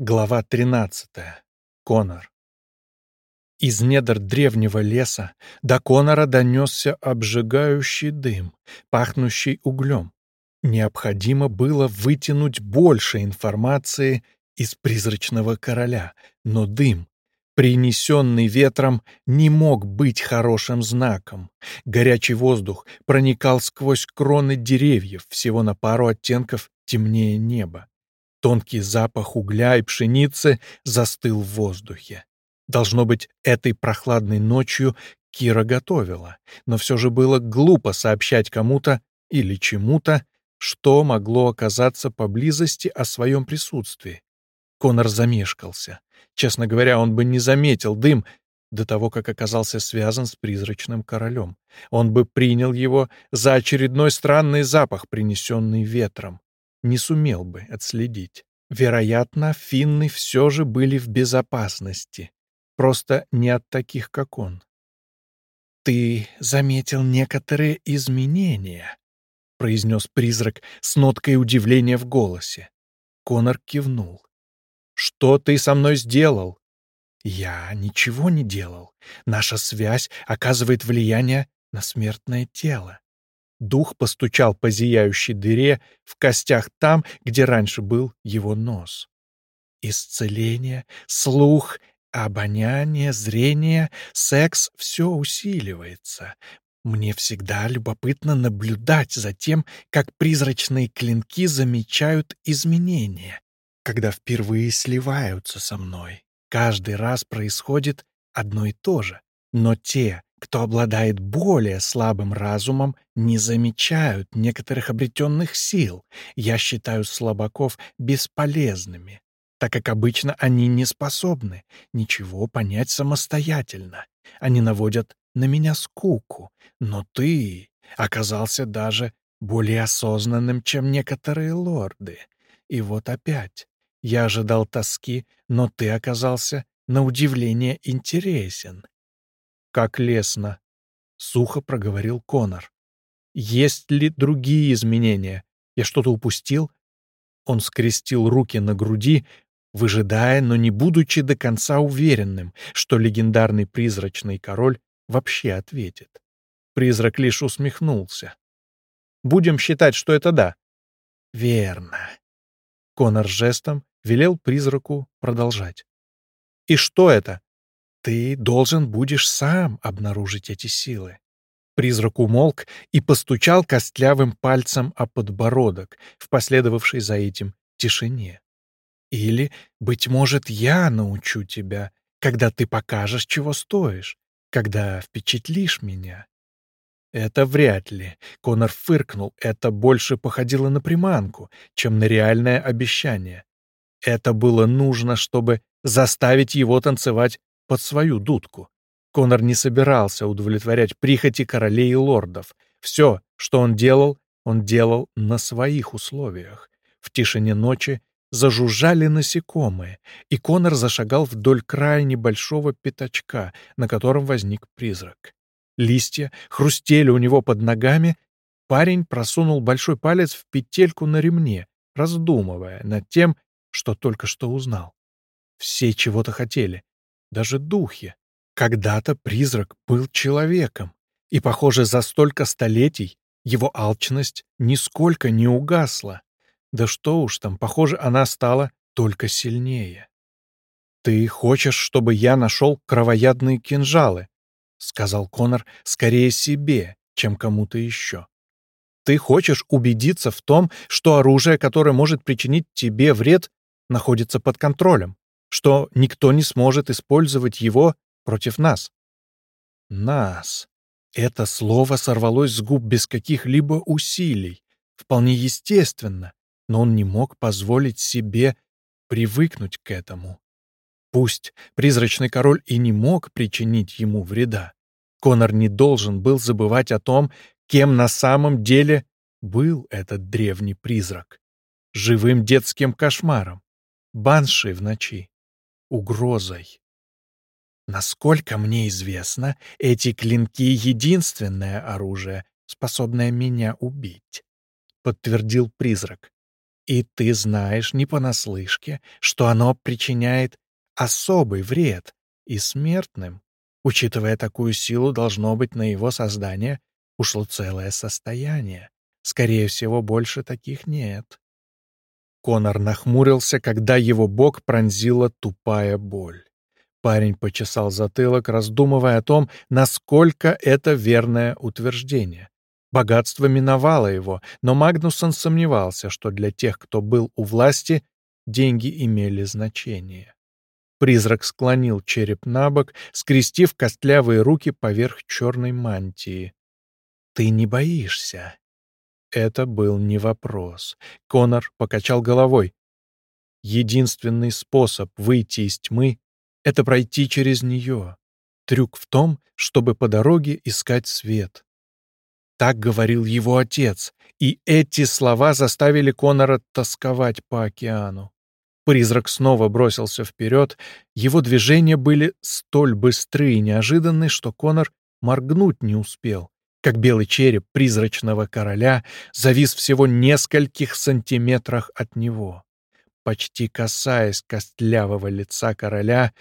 Глава 13. Конор. Из недр древнего леса до Конора донесся обжигающий дым, пахнущий углем. Необходимо было вытянуть больше информации из призрачного короля, но дым, принесенный ветром, не мог быть хорошим знаком. Горячий воздух проникал сквозь кроны деревьев, всего на пару оттенков темнее неба. Тонкий запах угля и пшеницы застыл в воздухе. Должно быть, этой прохладной ночью Кира готовила, но все же было глупо сообщать кому-то или чему-то, что могло оказаться поблизости о своем присутствии. Конор замешкался. Честно говоря, он бы не заметил дым до того, как оказался связан с призрачным королем. Он бы принял его за очередной странный запах, принесенный ветром не сумел бы отследить. Вероятно, финны все же были в безопасности. Просто не от таких, как он. «Ты заметил некоторые изменения», — произнес призрак с ноткой удивления в голосе. Конор кивнул. «Что ты со мной сделал?» «Я ничего не делал. Наша связь оказывает влияние на смертное тело. Дух постучал по зияющей дыре в костях там, где раньше был его нос. Исцеление, слух, обоняние, зрение, секс — все усиливается. Мне всегда любопытно наблюдать за тем, как призрачные клинки замечают изменения, когда впервые сливаются со мной. Каждый раз происходит одно и то же. Но те, кто обладает более слабым разумом, не замечают некоторых обретенных сил. Я считаю слабаков бесполезными, так как обычно они не способны ничего понять самостоятельно. Они наводят на меня скуку. Но ты оказался даже более осознанным, чем некоторые лорды. И вот опять. Я ожидал тоски, но ты оказался на удивление интересен как лестно», — сухо проговорил Конор. «Есть ли другие изменения? Я что-то упустил?» Он скрестил руки на груди, выжидая, но не будучи до конца уверенным, что легендарный призрачный король вообще ответит. Призрак лишь усмехнулся. «Будем считать, что это да». «Верно». Конор жестом велел призраку продолжать. «И что это?» Ты должен будешь сам обнаружить эти силы. Призрак умолк и постучал костлявым пальцем о подбородок в последовавшей за этим тишине. Или, быть может, я научу тебя, когда ты покажешь, чего стоишь, когда впечатлишь меня. Это вряд ли. Конор фыркнул. Это больше походило на приманку, чем на реальное обещание. Это было нужно, чтобы заставить его танцевать под свою дудку. Конор не собирался удовлетворять прихоти королей и лордов. Все, что он делал, он делал на своих условиях. В тишине ночи зажужжали насекомые, и Конор зашагал вдоль края небольшого пятачка, на котором возник призрак. Листья хрустели у него под ногами, парень просунул большой палец в петельку на ремне, раздумывая над тем, что только что узнал. Все чего-то хотели, даже духи. Когда-то призрак был человеком, и, похоже, за столько столетий его алчность нисколько не угасла. Да что уж там, похоже, она стала только сильнее. «Ты хочешь, чтобы я нашел кровоядные кинжалы?» — сказал Конор скорее себе, чем кому-то еще. «Ты хочешь убедиться в том, что оружие, которое может причинить тебе вред, находится под контролем что никто не сможет использовать его против нас. Нас. Это слово сорвалось с губ без каких-либо усилий, вполне естественно, но он не мог позволить себе привыкнуть к этому. Пусть призрачный король и не мог причинить ему вреда, Конор не должен был забывать о том, кем на самом деле был этот древний призрак. Живым детским кошмаром, баншей в ночи угрозой. Насколько мне известно, эти клинки — единственное оружие, способное меня убить, — подтвердил призрак. И ты знаешь не понаслышке, что оно причиняет особый вред и смертным. Учитывая такую силу, должно быть на его создание ушло целое состояние. Скорее всего, больше таких нет. Конор нахмурился, когда его бок пронзила тупая боль. Парень почесал затылок, раздумывая о том, насколько это верное утверждение. Богатство миновало его, но Магнусон сомневался, что для тех, кто был у власти, деньги имели значение. Призрак склонил череп на бок, скрестив костлявые руки поверх черной мантии. «Ты не боишься?» Это был не вопрос. Конор покачал головой. Единственный способ выйти из тьмы — это пройти через нее. Трюк в том, чтобы по дороге искать свет. Так говорил его отец, и эти слова заставили Конора тосковать по океану. Призрак снова бросился вперед, его движения были столь быстры и неожиданны, что Конор моргнуть не успел как белый череп призрачного короля завис всего нескольких сантиметрах от него. Почти касаясь костлявого лица короля,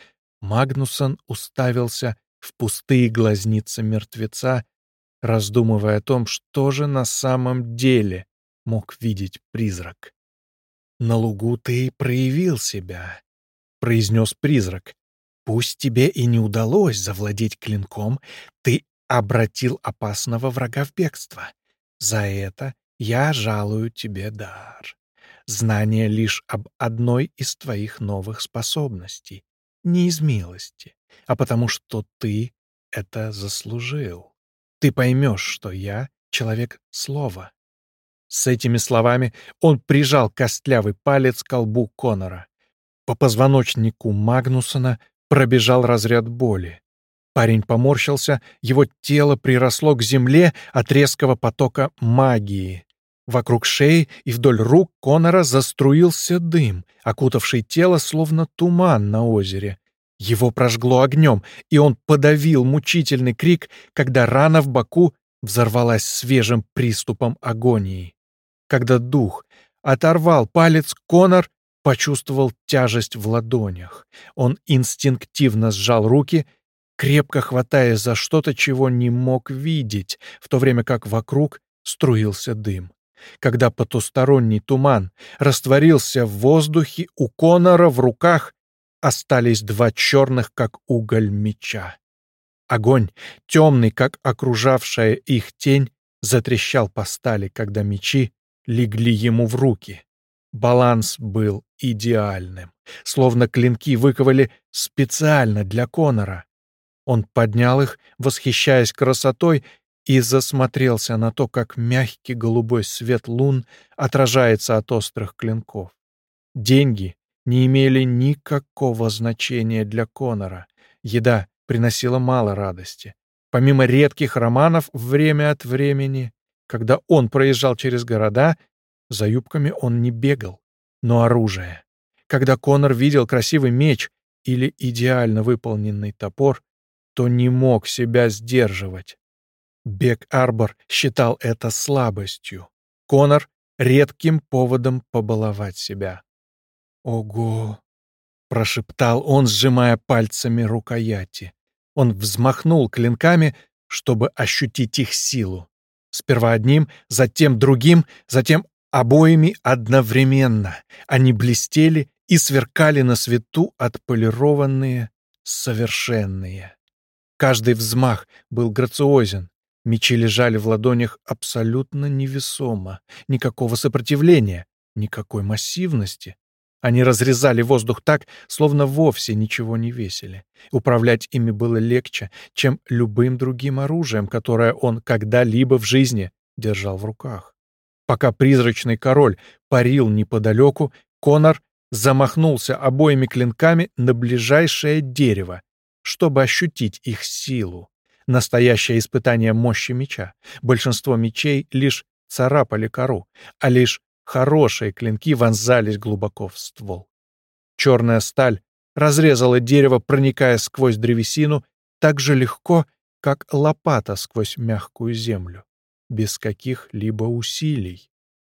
Магнусон уставился в пустые глазницы мертвеца, раздумывая о том, что же на самом деле мог видеть призрак. «На лугу ты проявил себя», — произнес призрак. «Пусть тебе и не удалось завладеть клинком, ты обратил опасного врага в бегство. За это я жалую тебе дар. Знание лишь об одной из твоих новых способностей. Не из милости, а потому что ты это заслужил. Ты поймешь, что я — человек слова. С этими словами он прижал костлявый палец к колбу Конора. По позвоночнику Магнусона пробежал разряд боли. Парень поморщился, его тело приросло к земле от резкого потока магии. Вокруг шеи и вдоль рук Конора заструился дым, окутавший тело словно туман на озере. Его прожгло огнем, и он подавил мучительный крик, когда рана в боку взорвалась свежим приступом агонии. Когда дух оторвал палец, Конор почувствовал тяжесть в ладонях. Он инстинктивно сжал руки крепко хватаясь за что-то, чего не мог видеть, в то время как вокруг струился дым. Когда потусторонний туман растворился в воздухе, у Конора в руках остались два черных, как уголь меча. Огонь, темный, как окружавшая их тень, затрещал по стали, когда мечи легли ему в руки. Баланс был идеальным, словно клинки выковали специально для Конора. Он поднял их, восхищаясь красотой, и засмотрелся на то, как мягкий голубой свет лун отражается от острых клинков. Деньги не имели никакого значения для Конора. Еда приносила мало радости. Помимо редких романов, время от времени, когда он проезжал через города, за юбками он не бегал, но оружие. Когда Конор видел красивый меч или идеально выполненный топор, то не мог себя сдерживать. Бек Арбор считал это слабостью. Конор — редким поводом побаловать себя. «Ого!» — прошептал он, сжимая пальцами рукояти. Он взмахнул клинками, чтобы ощутить их силу. Сперва одним, затем другим, затем обоими одновременно. Они блестели и сверкали на свету отполированные, совершенные. Каждый взмах был грациозен. Мечи лежали в ладонях абсолютно невесомо. Никакого сопротивления, никакой массивности. Они разрезали воздух так, словно вовсе ничего не весили. Управлять ими было легче, чем любым другим оружием, которое он когда-либо в жизни держал в руках. Пока призрачный король парил неподалеку, Конор замахнулся обоими клинками на ближайшее дерево чтобы ощутить их силу. Настоящее испытание мощи меча. Большинство мечей лишь царапали кору, а лишь хорошие клинки вонзались глубоко в ствол. Черная сталь разрезала дерево, проникая сквозь древесину так же легко, как лопата сквозь мягкую землю, без каких-либо усилий.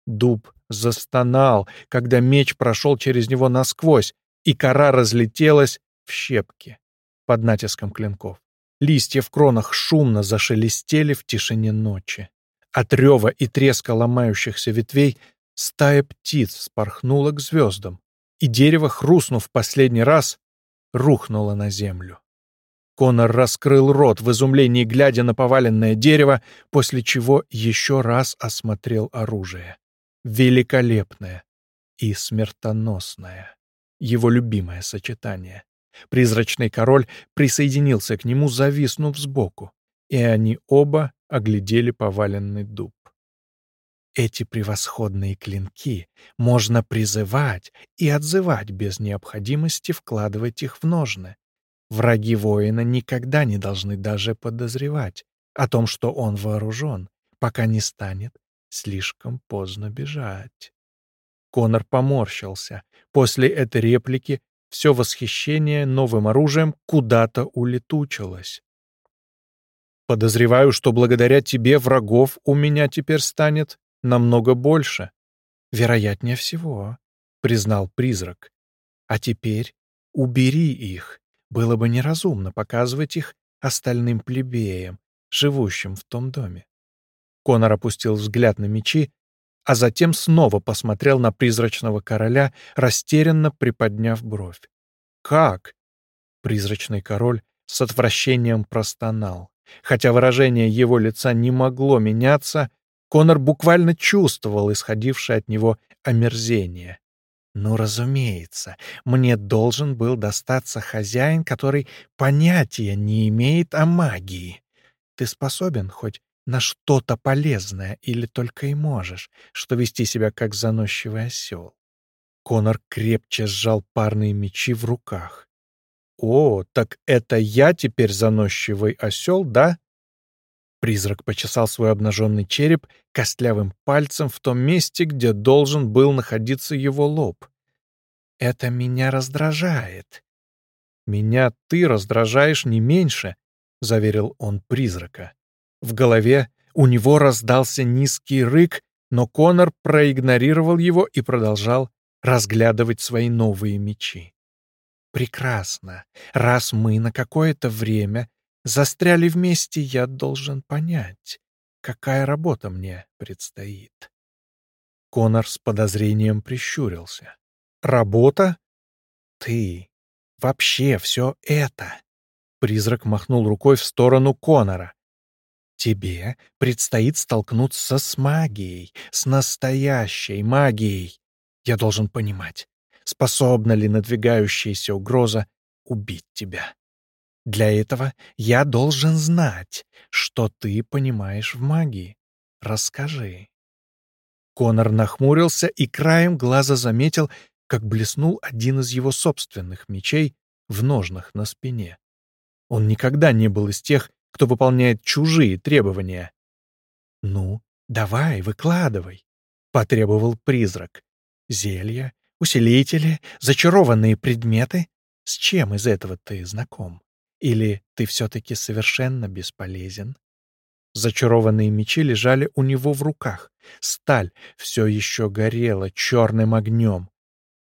Дуб застонал, когда меч прошел через него насквозь, и кора разлетелась в щепки под натиском клинков. Листья в кронах шумно зашелестели в тишине ночи. От рева и треска ломающихся ветвей стая птиц вспорхнула к звездам, и дерево, хрустнув последний раз, рухнуло на землю. Конор раскрыл рот в изумлении, глядя на поваленное дерево, после чего еще раз осмотрел оружие. Великолепное и смертоносное. Его любимое сочетание. Призрачный король присоединился к нему, зависнув сбоку, и они оба оглядели поваленный дуб. Эти превосходные клинки можно призывать и отзывать без необходимости вкладывать их в ножны. Враги воина никогда не должны даже подозревать о том, что он вооружен, пока не станет слишком поздно бежать. Конор поморщился. После этой реплики все восхищение новым оружием куда-то улетучилось. «Подозреваю, что благодаря тебе врагов у меня теперь станет намного больше. Вероятнее всего», — признал призрак. «А теперь убери их. Было бы неразумно показывать их остальным плебеям, живущим в том доме». Конор опустил взгляд на мечи, а затем снова посмотрел на призрачного короля, растерянно приподняв бровь. «Как?» Призрачный король с отвращением простонал. Хотя выражение его лица не могло меняться, Конор буквально чувствовал исходившее от него омерзение. Ну, разумеется, мне должен был достаться хозяин, который понятия не имеет о магии. Ты способен хоть на что-то полезное или только и можешь, что вести себя как заносчивый осел? Конор крепче сжал парные мечи в руках. «О, так это я теперь заносчивый осел, да?» Призрак почесал свой обнаженный череп костлявым пальцем в том месте, где должен был находиться его лоб. «Это меня раздражает». «Меня ты раздражаешь не меньше», — заверил он призрака. В голове у него раздался низкий рык, но Конор проигнорировал его и продолжал разглядывать свои новые мечи. «Прекрасно. Раз мы на какое-то время застряли вместе, я должен понять, какая работа мне предстоит. Конор с подозрением прищурился. «Работа? Ты. Вообще все это!» Призрак махнул рукой в сторону Конора. «Тебе предстоит столкнуться с магией, с настоящей магией. Я должен понимать, способна ли надвигающаяся угроза убить тебя. Для этого я должен знать, что ты понимаешь в магии. Расскажи». Конор нахмурился и краем глаза заметил, как блеснул один из его собственных мечей в ножнах на спине. Он никогда не был из тех, кто выполняет чужие требования. «Ну, давай, выкладывай», — потребовал призрак. «Зелья, усилители, зачарованные предметы? С чем из этого ты знаком?» Или ты все-таки совершенно бесполезен? Зачарованные мечи лежали у него в руках. Сталь все еще горела черным огнем.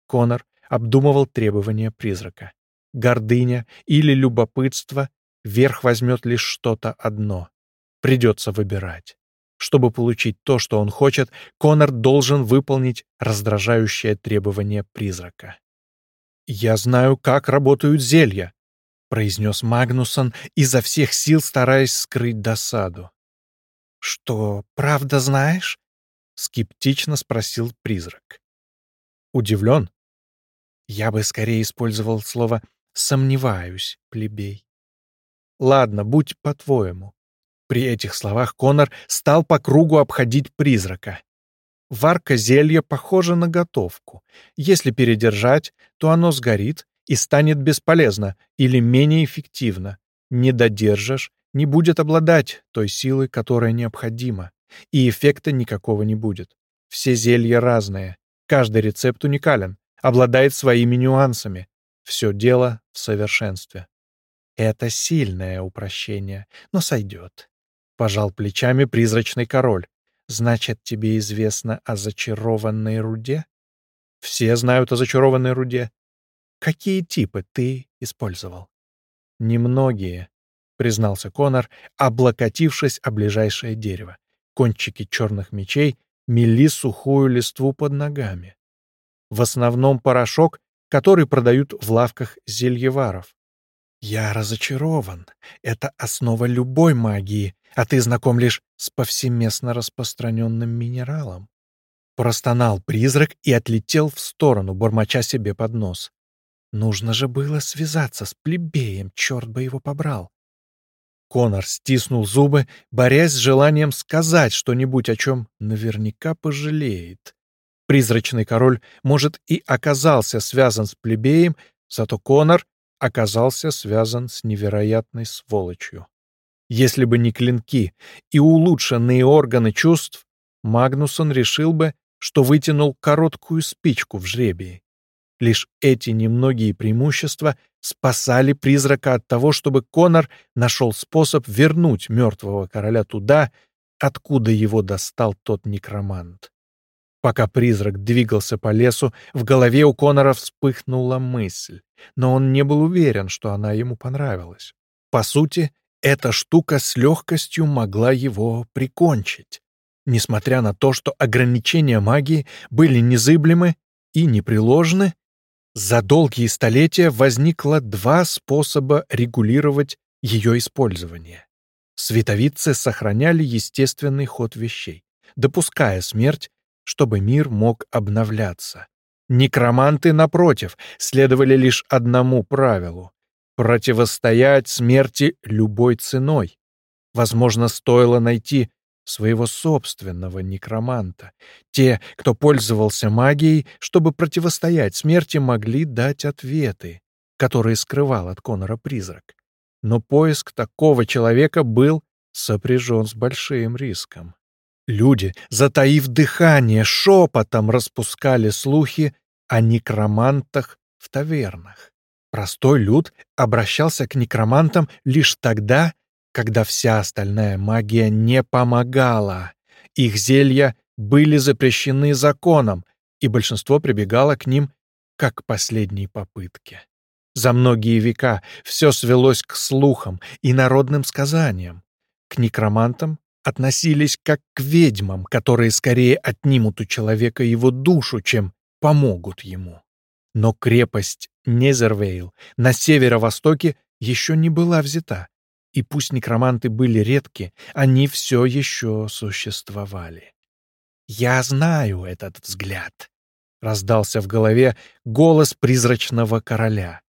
Конор обдумывал требования призрака. Гордыня или любопытство верх возьмет лишь что-то одно. Придется выбирать. Чтобы получить то, что он хочет, Конор должен выполнить раздражающее требование призрака. «Я знаю, как работают зелья», произнес Магнусон, изо всех сил стараясь скрыть досаду. «Что, правда знаешь?» — скептично спросил призрак. «Удивлен?» Я бы скорее использовал слово «сомневаюсь», плебей. «Ладно, будь по-твоему». При этих словах Конор стал по кругу обходить призрака. Варка зелья похожа на готовку. Если передержать, то оно сгорит, и станет бесполезно или менее эффективно. Не додержишь, не будет обладать той силой, которая необходима, и эффекта никакого не будет. Все зелья разные, каждый рецепт уникален, обладает своими нюансами. Все дело в совершенстве. Это сильное упрощение, но сойдет. Пожал плечами призрачный король. Значит, тебе известно о зачарованной руде? Все знают о зачарованной руде. Какие типы ты использовал? Немногие, признался Конор, облокотившись о ближайшее дерево. Кончики черных мечей мели сухую листву под ногами. В основном порошок, который продают в лавках зельеваров. «Я разочарован. Это основа любой магии, а ты знаком лишь с повсеместно распространенным минералом». Простонал призрак и отлетел в сторону, бормоча себе под нос. Нужно же было связаться с плебеем, черт бы его побрал. Конор стиснул зубы, борясь с желанием сказать что-нибудь, о чем наверняка пожалеет. Призрачный король, может, и оказался связан с плебеем, зато Конор оказался связан с невероятной сволочью. Если бы не клинки и улучшенные органы чувств, Магнусон решил бы, что вытянул короткую спичку в жребии. Лишь эти немногие преимущества спасали призрака от того, чтобы Конор нашел способ вернуть мертвого короля туда, откуда его достал тот некромант. Пока призрак двигался по лесу, в голове у Конора вспыхнула мысль, но он не был уверен, что она ему понравилась. По сути, эта штука с легкостью могла его прикончить, несмотря на то, что ограничения магии были незыблемы и непреложны, за долгие столетия возникло два способа регулировать ее использование. Световицы сохраняли естественный ход вещей, допуская смерть чтобы мир мог обновляться. Некроманты, напротив, следовали лишь одному правилу — противостоять смерти любой ценой. Возможно, стоило найти своего собственного некроманта. Те, кто пользовался магией, чтобы противостоять смерти, могли дать ответы, которые скрывал от Конора призрак. Но поиск такого человека был сопряжен с большим риском. Люди, затаив дыхание, шепотом распускали слухи о некромантах в тавернах. Простой люд обращался к некромантам лишь тогда, когда вся остальная магия не помогала. Их зелья были запрещены законом, и большинство прибегало к ним как к последней попытке. За многие века все свелось к слухам и народным сказаниям. К некромантам относились как к ведьмам, которые скорее отнимут у человека его душу, чем помогут ему. Но крепость Незервейл на северо-востоке еще не была взята, и пусть некроманты были редки, они все еще существовали. «Я знаю этот взгляд», — раздался в голове голос призрачного короля.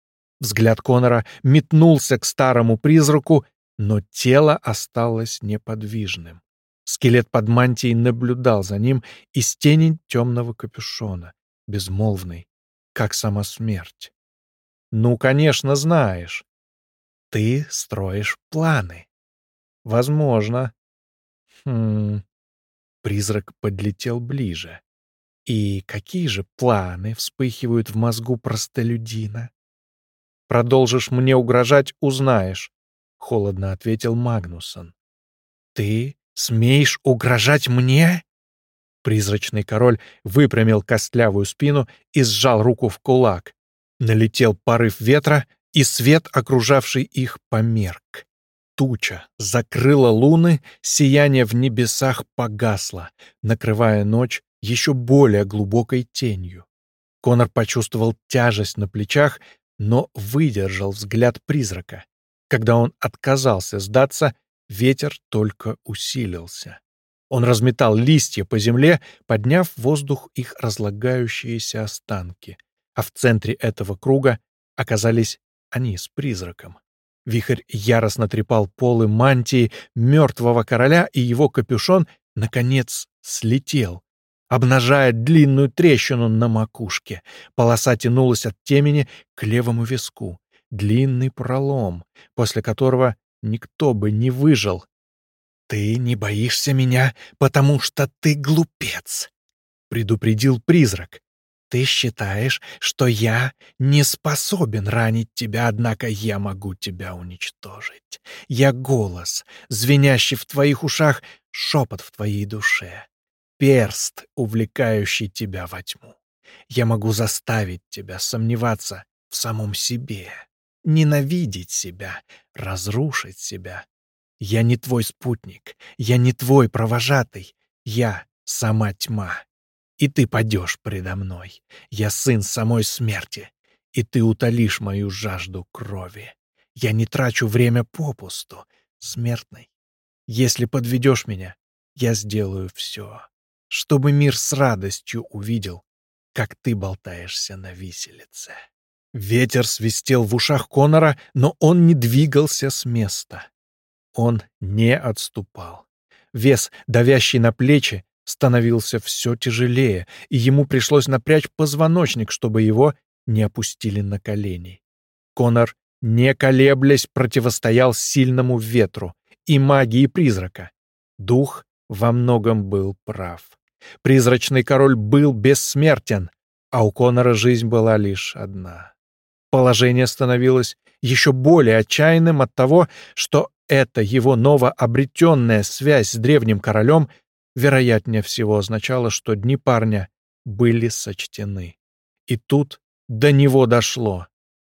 Взгляд Конора метнулся к старому призраку но тело осталось неподвижным. Скелет под мантией наблюдал за ним из тени темного капюшона, безмолвный, как сама смерть. «Ну, конечно, знаешь. Ты строишь планы. Возможно. Хм...» Призрак подлетел ближе. «И какие же планы вспыхивают в мозгу простолюдина? Продолжишь мне угрожать — узнаешь. — холодно ответил Магнусон. «Ты смеешь угрожать мне?» Призрачный король выпрямил костлявую спину и сжал руку в кулак. Налетел порыв ветра, и свет, окружавший их, померк. Туча закрыла луны, сияние в небесах погасло, накрывая ночь еще более глубокой тенью. Конор почувствовал тяжесть на плечах, но выдержал взгляд призрака. Когда он отказался сдаться, ветер только усилился. Он разметал листья по земле, подняв в воздух их разлагающиеся останки. А в центре этого круга оказались они с призраком. Вихрь яростно трепал полы мантии мертвого короля, и его капюшон, наконец, слетел, обнажая длинную трещину на макушке. Полоса тянулась от темени к левому виску длинный пролом, после которого никто бы не выжил. «Ты не боишься меня, потому что ты глупец», — предупредил призрак. «Ты считаешь, что я не способен ранить тебя, однако я могу тебя уничтожить. Я голос, звенящий в твоих ушах, шепот в твоей душе. перст, увлекающий тебя во тьму. Я могу заставить тебя сомневаться в самом себе, ненавидеть себя, разрушить себя. Я не твой спутник, я не твой провожатый, я сама тьма. И ты падешь предо мной. Я сын самой смерти, и ты утолишь мою жажду крови. Я не трачу время попусту, смертный. Если подведешь меня, я сделаю все, чтобы мир с радостью увидел, как ты болтаешься на виселице. Ветер свистел в ушах Конора, но он не двигался с места. Он не отступал. Вес, давящий на плечи, становился все тяжелее, и ему пришлось напрячь позвоночник, чтобы его не опустили на колени. Конор, не колеблясь, противостоял сильному ветру и магии призрака. Дух во многом был прав. Призрачный король был бессмертен, а у Конора жизнь была лишь одна. Положение становилось еще более отчаянным от того, что эта его новообретенная связь с древним королем вероятнее всего означало, что дни парня были сочтены. И тут до него дошло.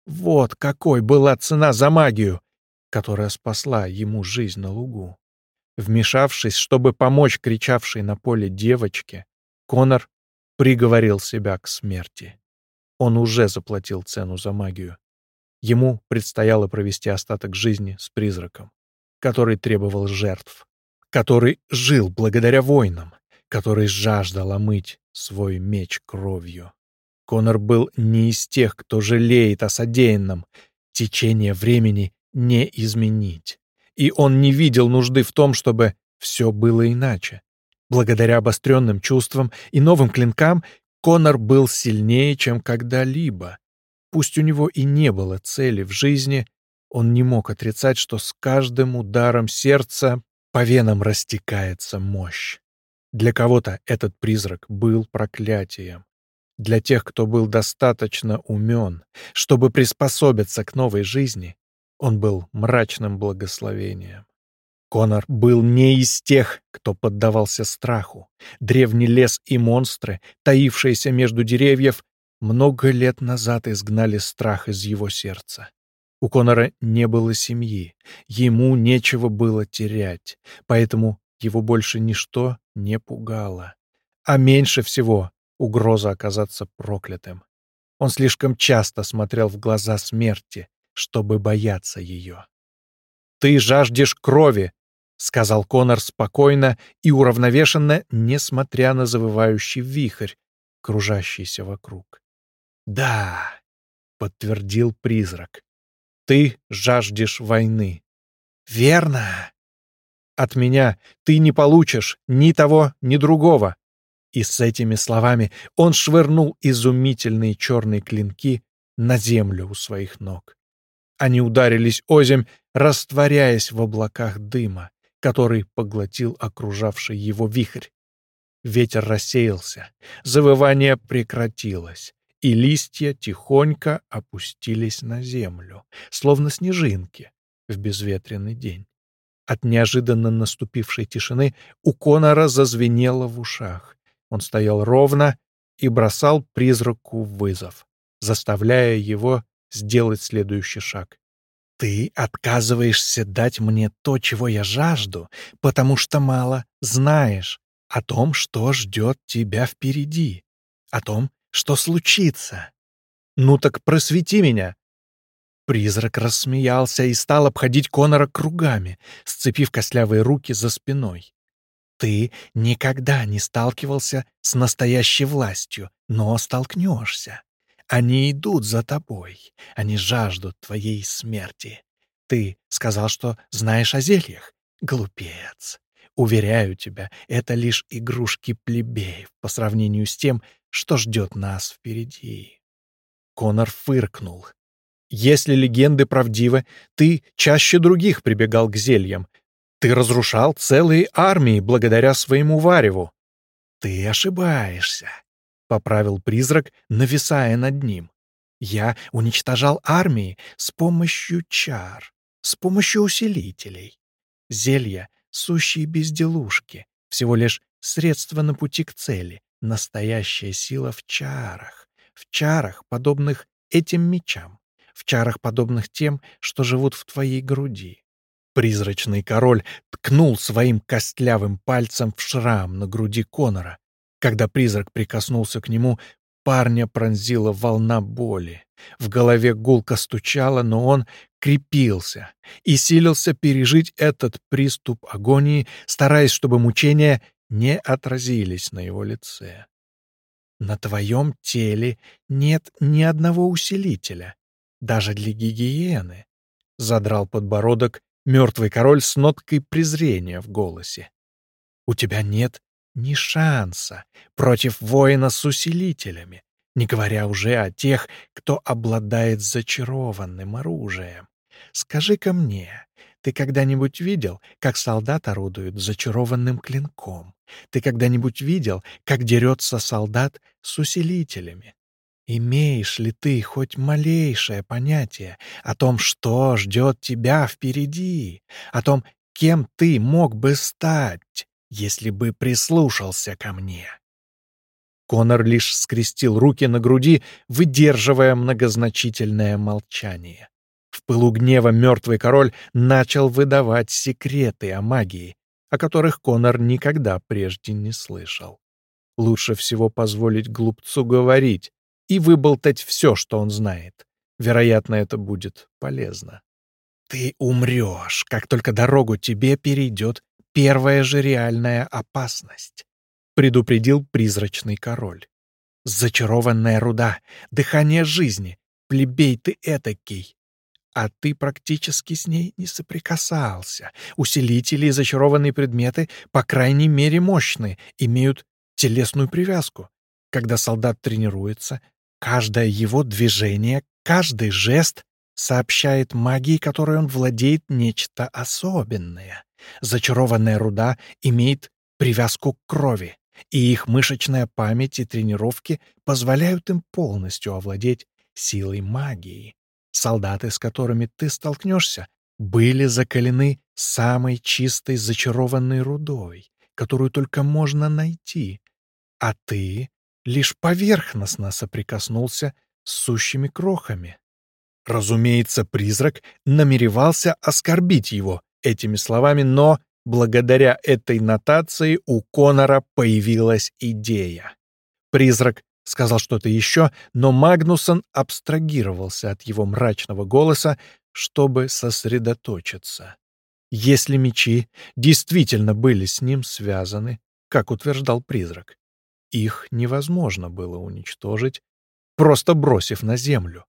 Вот какой была цена за магию, которая спасла ему жизнь на лугу. Вмешавшись, чтобы помочь кричавшей на поле девочке, Конор приговорил себя к смерти. Он уже заплатил цену за магию. Ему предстояло провести остаток жизни с призраком, который требовал жертв, который жил благодаря воинам, который жаждал омыть свой меч кровью. Конор был не из тех, кто жалеет о содеянном. Течение времени не изменить и он не видел нужды в том, чтобы все было иначе. Благодаря обостренным чувствам и новым клинкам Конор был сильнее, чем когда-либо. Пусть у него и не было цели в жизни, он не мог отрицать, что с каждым ударом сердца по венам растекается мощь. Для кого-то этот призрак был проклятием. Для тех, кто был достаточно умен, чтобы приспособиться к новой жизни, он был мрачным благословением. Конор был не из тех, кто поддавался страху. Древний лес и монстры, таившиеся между деревьев, много лет назад изгнали страх из его сердца. У Конора не было семьи, ему нечего было терять, поэтому его больше ничто не пугало. А меньше всего угроза оказаться проклятым. Он слишком часто смотрел в глаза смерти, чтобы бояться ее. «Ты жаждешь крови», — сказал Конор спокойно и уравновешенно, несмотря на завывающий вихрь, кружащийся вокруг. «Да», — подтвердил призрак, — «ты жаждешь войны». «Верно». «От меня ты не получишь ни того, ни другого». И с этими словами он швырнул изумительные черные клинки на землю у своих ног. Они ударились озимь, растворяясь в облаках дыма, который поглотил окружавший его вихрь. Ветер рассеялся, завывание прекратилось, и листья тихонько опустились на землю, словно снежинки в безветренный день. От неожиданно наступившей тишины у Конора зазвенело в ушах. Он стоял ровно и бросал призраку вызов, заставляя его сделать следующий шаг. «Ты отказываешься дать мне то, чего я жажду, потому что мало знаешь о том, что ждет тебя впереди, о том, что случится. Ну так просвети меня!» Призрак рассмеялся и стал обходить Конора кругами, сцепив костлявые руки за спиной. «Ты никогда не сталкивался с настоящей властью, но столкнешься. Они идут за тобой. Они жаждут твоей смерти. Ты сказал, что знаешь о зельях? Глупец. Уверяю тебя, это лишь игрушки плебеев по сравнению с тем, что ждет нас впереди. Конор фыркнул. Если легенды правдивы, ты чаще других прибегал к зельям. Ты разрушал целые армии благодаря своему вареву. Ты ошибаешься поправил призрак, нависая над ним. Я уничтожал армии с помощью чар, с помощью усилителей. Зелья — сущие безделушки, всего лишь средство на пути к цели. Настоящая сила в чарах. В чарах, подобных этим мечам. В чарах, подобных тем, что живут в твоей груди. Призрачный король ткнул своим костлявым пальцем в шрам на груди Конора. Когда призрак прикоснулся к нему, парня пронзила волна боли. В голове гулко стучало, но он крепился и силился пережить этот приступ агонии, стараясь, чтобы мучения не отразились на его лице. На твоем теле нет ни одного усилителя, даже для гигиены. Задрал подбородок мертвый король с ноткой презрения в голосе. У тебя нет ни шанса против воина с усилителями, не говоря уже о тех, кто обладает зачарованным оружием. Скажи-ка мне, ты когда-нибудь видел, как солдат орудует зачарованным клинком? Ты когда-нибудь видел, как дерется солдат с усилителями? Имеешь ли ты хоть малейшее понятие о том, что ждет тебя впереди, о том, кем ты мог бы стать, если бы прислушался ко мне?» Конор лишь скрестил руки на груди, выдерживая многозначительное молчание. В пылу гнева мертвый король начал выдавать секреты о магии, о которых Конор никогда прежде не слышал. Лучше всего позволить глупцу говорить, и выболтать все, что он знает. Вероятно, это будет полезно. Ты умрешь, как только дорогу тебе перейдет первая же реальная опасность, предупредил призрачный король. Зачарованная руда, дыхание жизни, плебей ты этакий. А ты практически с ней не соприкасался. Усилители и зачарованные предметы, по крайней мере, мощные, имеют телесную привязку. Когда солдат тренируется, Каждое его движение, каждый жест сообщает магии, которой он владеет, нечто особенное. Зачарованная руда имеет привязку к крови, и их мышечная память и тренировки позволяют им полностью овладеть силой магии. Солдаты, с которыми ты столкнешься, были закалены самой чистой зачарованной рудой, которую только можно найти, а ты лишь поверхностно соприкоснулся с сущими крохами. Разумеется, призрак намеревался оскорбить его этими словами, но благодаря этой нотации у Конора появилась идея. Призрак сказал что-то еще, но Магнусон абстрагировался от его мрачного голоса, чтобы сосредоточиться. Если мечи действительно были с ним связаны, как утверждал призрак, их невозможно было уничтожить, просто бросив на землю.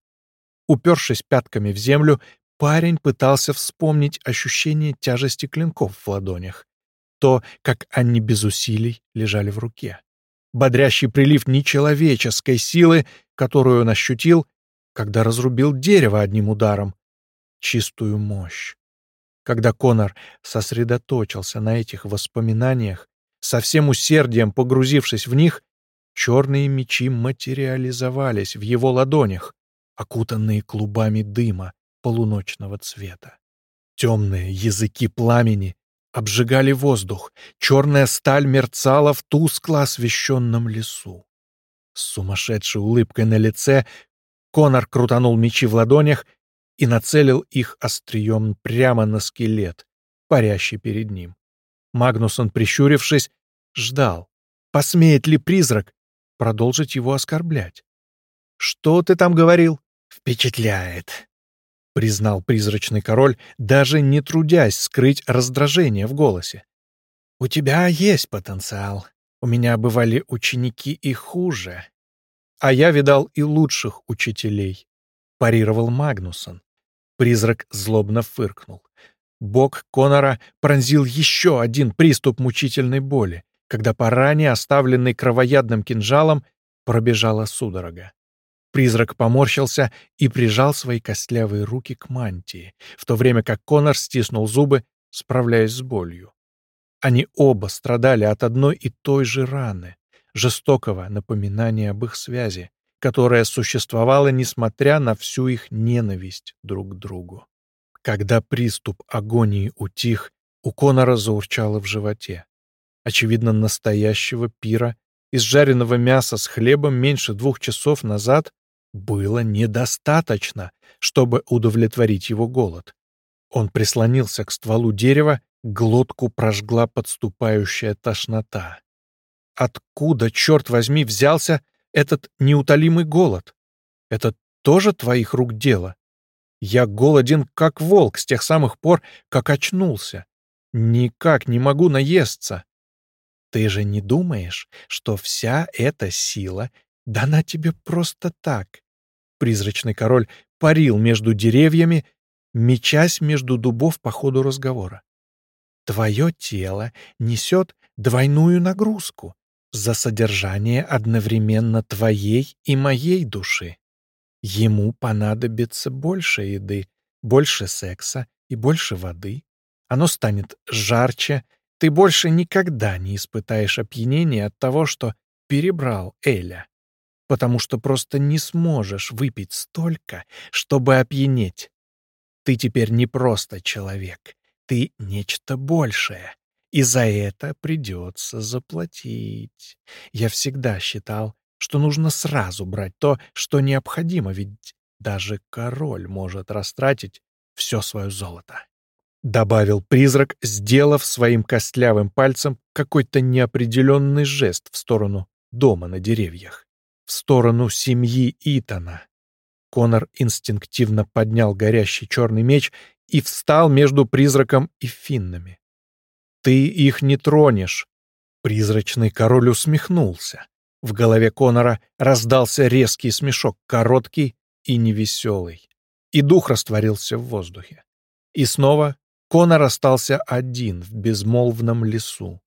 Упершись пятками в землю, парень пытался вспомнить ощущение тяжести клинков в ладонях, то, как они без усилий лежали в руке. Бодрящий прилив нечеловеческой силы, которую он ощутил, когда разрубил дерево одним ударом. Чистую мощь. Когда Конор сосредоточился на этих воспоминаниях, со всем усердием погрузившись в них, черные мечи материализовались в его ладонях, окутанные клубами дыма полуночного цвета. Темные языки пламени обжигали воздух, черная сталь мерцала в тускло освещенном лесу. С сумасшедшей улыбкой на лице Конор крутанул мечи в ладонях и нацелил их острием прямо на скелет, парящий перед ним. Магнусон, прищурившись, ждал, посмеет ли призрак продолжить его оскорблять. «Что ты там говорил?» «Впечатляет», — признал призрачный король, даже не трудясь скрыть раздражение в голосе. «У тебя есть потенциал. У меня бывали ученики и хуже. А я видал и лучших учителей», — парировал Магнусон. Призрак злобно фыркнул. Бок Конора пронзил еще один приступ мучительной боли, когда по ране, оставленной кровоядным кинжалом, пробежала судорога. Призрак поморщился и прижал свои костлявые руки к мантии, в то время как Конор стиснул зубы, справляясь с болью. Они оба страдали от одной и той же раны, жестокого напоминания об их связи, которая существовала несмотря на всю их ненависть друг к другу. Когда приступ агонии утих, у Конора заурчало в животе. очевидно, настоящего пира из жареного мяса с хлебом меньше двух часов назад было недостаточно, чтобы удовлетворить его голод. Он прислонился к стволу дерева, глотку прожгла подступающая тошнота. Откуда, черт возьми, взялся этот неутолимый голод? Это тоже твоих рук дело? Я голоден, как волк, с тех самых пор, как очнулся. Никак не могу наесться. Ты же не думаешь, что вся эта сила дана тебе просто так? Призрачный король парил между деревьями, мечась между дубов по ходу разговора. Твое тело несет двойную нагрузку за содержание одновременно твоей и моей души. Ему понадобится больше еды, больше секса и больше воды. Оно станет жарче. Ты больше никогда не испытаешь опьянения от того, что перебрал Эля, потому что просто не сможешь выпить столько, чтобы опьянеть. Ты теперь не просто человек, ты нечто большее, и за это придется заплатить. Я всегда считал, что нужно сразу брать то, что необходимо, ведь даже король может растратить все свое золото. Добавил призрак, сделав своим костлявым пальцем какой-то неопределенный жест в сторону дома на деревьях, в сторону семьи Итана. Конор инстинктивно поднял горящий черный меч и встал между призраком и финнами. «Ты их не тронешь!» Призрачный король усмехнулся. В голове Конора раздался резкий смешок, короткий и невеселый. И дух растворился в воздухе. И снова Конор остался один в безмолвном лесу.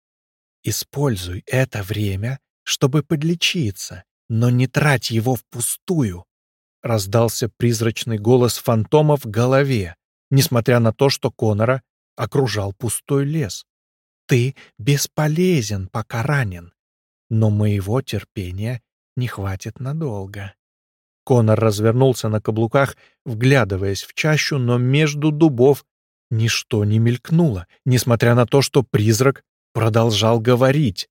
«Используй это время, чтобы подлечиться, но не трать его впустую», — раздался призрачный голос фантома в голове, несмотря на то, что Конора окружал пустой лес. «Ты бесполезен, пока ранен но моего терпения не хватит надолго. Конор развернулся на каблуках, вглядываясь в чащу, но между дубов ничто не мелькнуло, несмотря на то, что призрак продолжал говорить.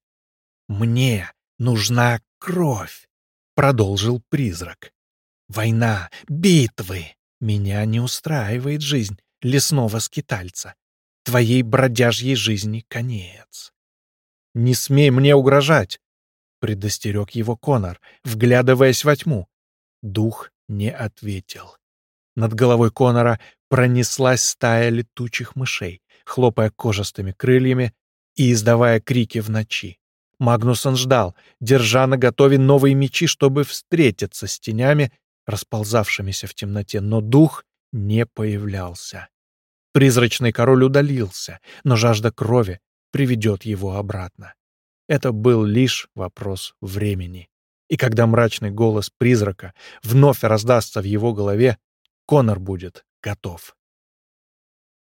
«Мне нужна кровь», — продолжил призрак. «Война, битвы. Меня не устраивает жизнь лесного скитальца. Твоей бродяжьей жизни конец». «Не смей мне угрожать!» предостерег его Конор, вглядываясь во тьму. Дух не ответил. Над головой Конора пронеслась стая летучих мышей, хлопая кожистыми крыльями и издавая крики в ночи. Магнусон ждал, держа на готове новые мечи, чтобы встретиться с тенями, расползавшимися в темноте, но дух не появлялся. Призрачный король удалился, но жажда крови приведет его обратно. Это был лишь вопрос времени. И когда мрачный голос призрака вновь раздастся в его голове, Конор будет готов.